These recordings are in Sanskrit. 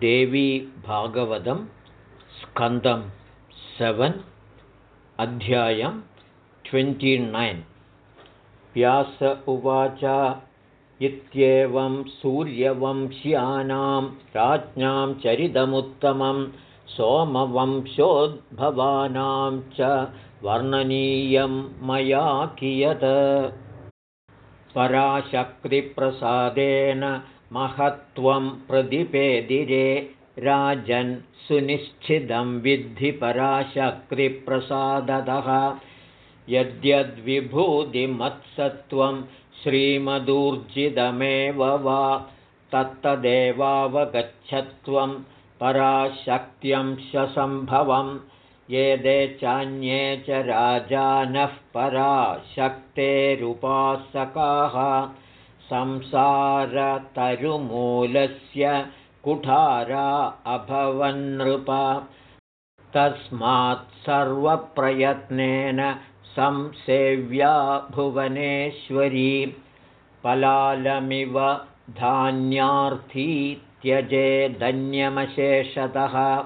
देवी भागवतं स्कन्दं सेवन् अध्यायं ट्वेण्टिनैन् व्यास उवाच इत्येवं सूर्यवंश्यानां राज्ञां चरितमुत्तमं सोमवंशोद्भवानां च वर्णनीयं मया कियत्। पराशक्तिप्रसादेन महत्त्वं प्रतिपेदिरे राजन् सुनिश्चितं विद्धिपराशक्तिप्रसादतः यद्यद्विभूतिमत्सत्त्वं श्रीमदूर्जितमेव वा तत्तदेवावगच्छत्वं पराशक्त्यंशसम्भवं ये चान्ये च राजानः पराशक्तेरुपासकाः संसारतरुमूलस्य कुठारा अभवन्नृप। तस्मात् सर्वप्रयत्नेन संसेव्या भुवनेश्वरी। पलालमिव धान्यार्थी त्यजे धन्यमशेषतः।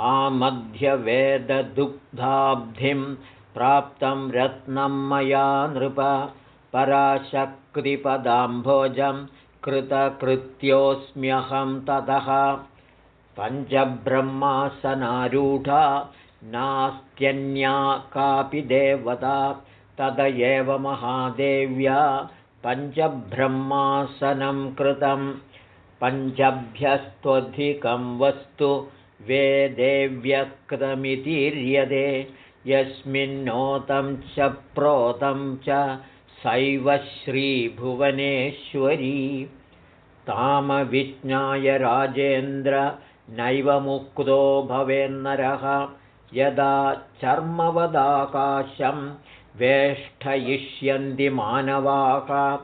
आमध्यवेददुग्धाब्धिं प्राप्तं रत्नं मया नृप पराशक्तिपदाम्भोजं कृतकृत्योऽस्म्यहं ततः। पञ्चब्रह्मासनारूढा नास्त्यन्या कापि देवता तद एव महादेव्या पञ्चब्रह्मासनं कृतं। पञ्चभ्यस्त्वधिकं वस्तु वेदेव्यक्तमितीर्यते यस्मिन्नोतं च प्रोतं च सैव श्रीभुवनेश्वरी। तामविज्ञाय राजेन्द्र नैव मुक्तो भवेन्नरः यदा चर्मवदाकाशं वेष्ठयिष्यन्ति मानवाः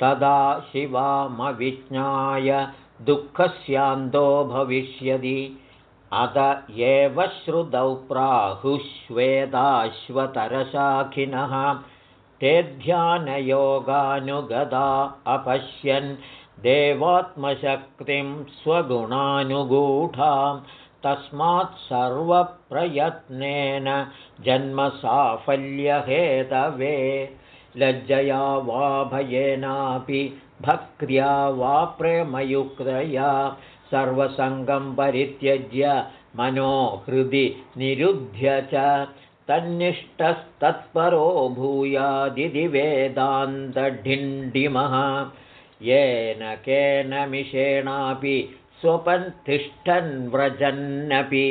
तदा शिवामविज्ञाय दुःखस्यान्तो भविष्यति। अत एव श्रुतौ प्राहुश्वेताश्वतरशाखिनः ते ध्यानयोगानुगदा अपश्यन् देवात्मशक्तिं स्वगुणानुगूढां तस्मात् सर्वप्रयत्नेन जन्मसाफल्यहेतवे लज्जया वा भयेनापि भक्त्या वा प्रेमयुक्तया सर्वसङ्गं परित्यज्य मनोहृदि निरुध्य च तन्निष्ठस्तत्परो भूयादिति वेदान्तढिण्डिमः। येन केन मिषेणापि स्वपन्तिष्ठन् व्रजन्नपि।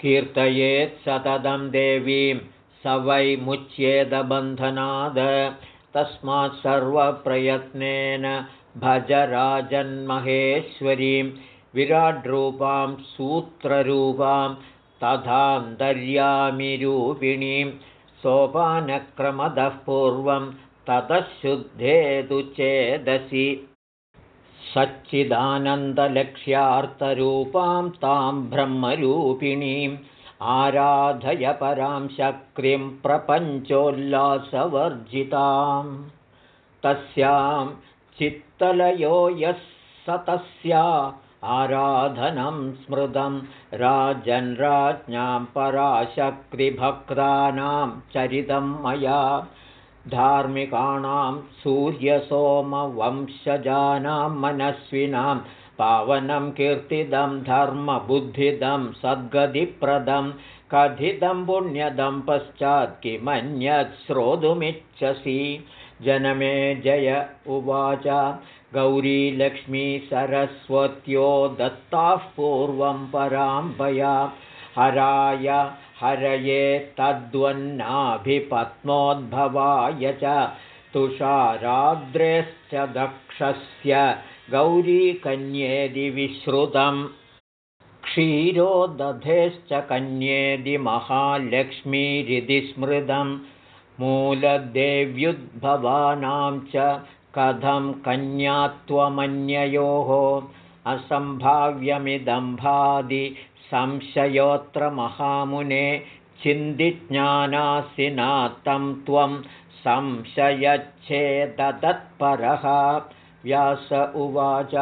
कीर्तयेत् सततं देवीं स वै मुच्येदबन्धनाद तस्मात् सर्वप्रयत्नेन भजराजन्महेश्वरीं विराड्रूपां सूत्ररूपां तथान्तर्यामिरूपिणीं सोपानक्रमदः पूर्वं ततः शुद्धेतु चेदसि सच्चिदानन्दलक्ष्यार्थरूपां तां ब्रह्मरूपिणीम् आराधय परां शक्तिं प्रपञ्चोल्लासवर्जितां तस्यां चित्तलयो यः स तस्या आराधनं स्मृतं राज्ञां पराशक्तिभक्तानां चरितं मया। धार्मिकाणां सूर्यसोमवंशजानां मनस्विनां पावनं कीर्तिदं धर्मबुद्धिदं सद्गतिप्रदं कथितं पुण्यदं पश्चात् किमन्यत् श्रोतुमिच्छसि जनमे जय उवाच। गौरीलक्ष्मी सरस्वत्यो दत्ताः पूर्वं पराम्बया हराय हरये तद्वन्नाभिपत्नोद्भवाय च तुषाराद्रेश्च दक्षस्य गौरीकन्येदि विश्रुतं। क्षीरो दधेश्च कन्येदि महालक्ष्मीरिति स्मृतं मूलदेव्युद्भवानां च कथं कन्यात्वमन्ययोः असम्भाव्यमिदम्भादि संशयोऽत्र महामुने चिन्तिज्ञानासिनात्तं त्वं संशयच्छेदतत्परः। व्यास उवाच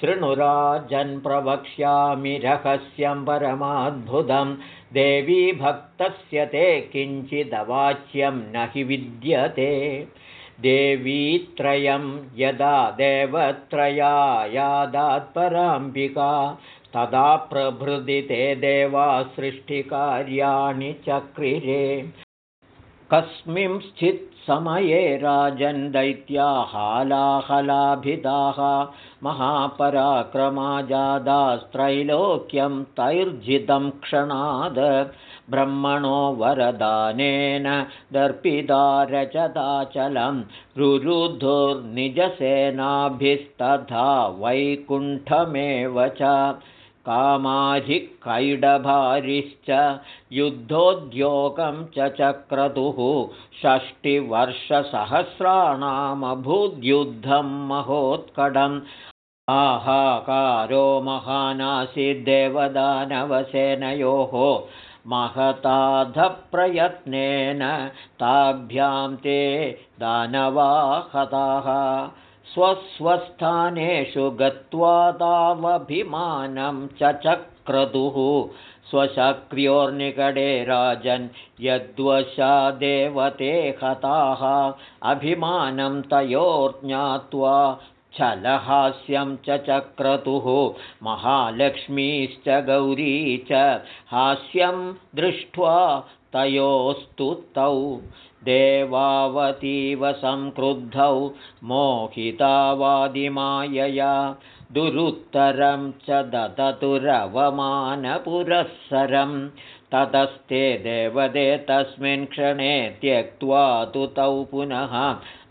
शृणुराजन्प्रवक्ष्यामि रहस्यं परमाद्भुतं। देवी भक्तस्य ते किञ्चिदवाच्यं न हि विद्यते। देवीत्रयं यदा देवत्रयायादात्पराम्बिका तदा प्रभृति ते सृष्टिकार्याणि चक्रिरे कस्मिंश्चित् समये राजन् दैत्याहालाहलाभिदाः महापराक्रमाजादास्त्रैलोक्यं तैर्जितं क्षणाद ब्रह्मणो वरदानेन दर्पिदारचदाचलं रुरुधुर्निजसेनाभिस्तथा वैकुण्ठमेव च कामाधिकैडभारिश्च युद्धोद्योगं च चक्रतुः षष्टिवर्षसहस्राणामभूद्युद्धं महोत्कडम् आहाकारो महानासीद्देवदानवसेनयोः महताधप्रयत्नेन ताभ्यां ते दानवाहताः स्वस्वस्थानेषु गत्वा तावभिमानं च चक्रतुः राजन् यद्वशा देवते हताः। अभिमानं तयोर्ज्ञात्वा छलहास्यं च चक्रतुः महालक्ष्मीश्च गौरी च हास्यं दृष्ट्वा तयोस्तु तौ देवावतीव संक्रुद्धौ मोहितावादिमायया दुरुत्तरं च ददतुरवमानपुरःसरं ततस्ते देवदे तस्मिन् क्षणे त्यक्त्वा तु तौ पुनः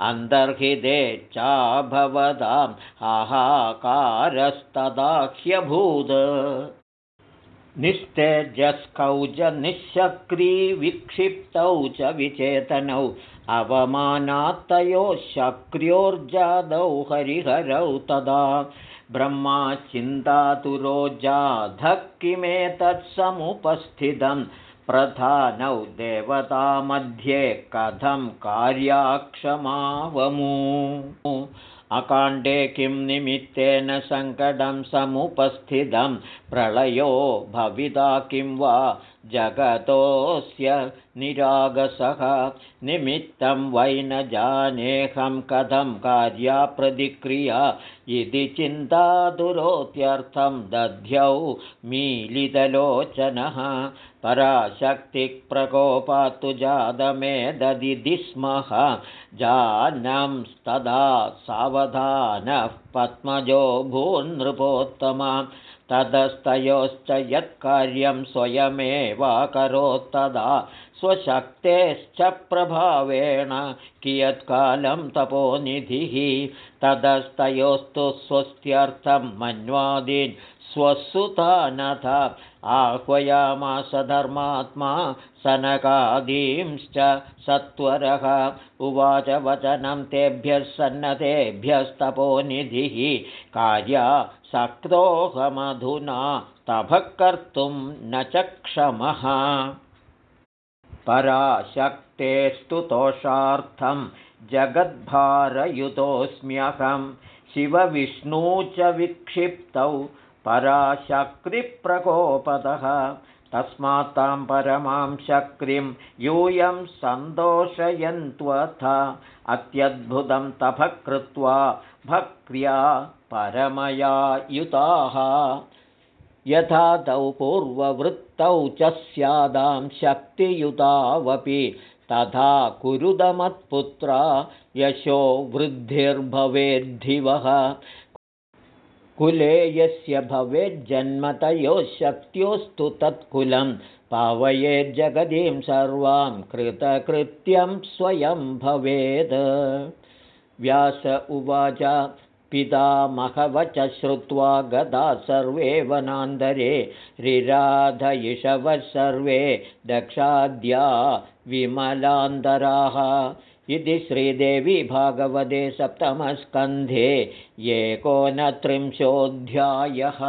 अन्तर्हिते चाभवदां हाहाकारस्तदाह्यभूत् निस्तेजस्कौ च निःशक्रीविक्षिप्तौ च विचेतनौ। अवमानात्तयोः शक्र्योर्जादौ हरिहरौ तदा। ब्रह्मा चिन्तातुरोजाधः किमेतत्समुपस्थितं प्रधानौ देवतामध्ये कथं कार्याक्षमावमू अकाण्डे किं निमित्तेन सङ्कटं समुपस्थितं? प्रलयो भविता किं वा जगतोऽस्य निरागसः। निमित्तं वै न जानेऽहं कथं कार्याप्रतिक्रिया। इति चिन्तादुरोत्यर्थं दध्यौ मीलितलोचनः। पराशक्तिप्रकोपात्तु जातमे ददिति स्मः जानंस्तदा सावधानः पद्मजो भून्नृपोत्तमा ततस्तयोश्च यत्कार्यं स्वयमेवाकरोत्तदा स्वशक्तेश्च प्रभावेण कियत्कालं तपोनिधिः ततस्तयोस्तु स्वस्त्यर्थं मन्वादीन् स्वसुतानथ आह्वयामास धर्मात्मा सनकादींश्च सत्वरः उवाच वचनं तेभ्यः सन्नतेभ्यस्तपोनिधिः कार्या सक्तोऽहमधुना तपः कर्तुं न च क्षमः। पराशक्तेस्तु तोषार्थं जगद्भारयुतोऽस्म्यहं। शिवविष्णू च विक्षिप्तौ पराशक्तिप्रकोपतः। तस्मात् तां परमां शक्तिं यूयं सन्तोषयन्त्वथ अत्यद्भुतं तपः कृत्वा भक्र्या परमया युताः यथा तौ पूर्ववृत्तौ च स्यादां शक्तियुतावपि तथा कुरुदमत्पुत्रा यशो वृद्धिर्भवेद्धिवः कुले यस्य भवेज्जन्मतयोः शक्त्योस्तु तत्कुलं पावयेज्जगदीं सर्वां कृतकृत्यं स्वयं भवेद्। व्यास उवाच पितामहवच श्रुत्वा गदा सर्वे वनान्तरे रिराधयिषवः सर्वे दक्षाद्या विमलान्तराः इति श्रीदेवी भागवते सप्तमस्कन्धे एकोनत्रिंशोऽध्यायः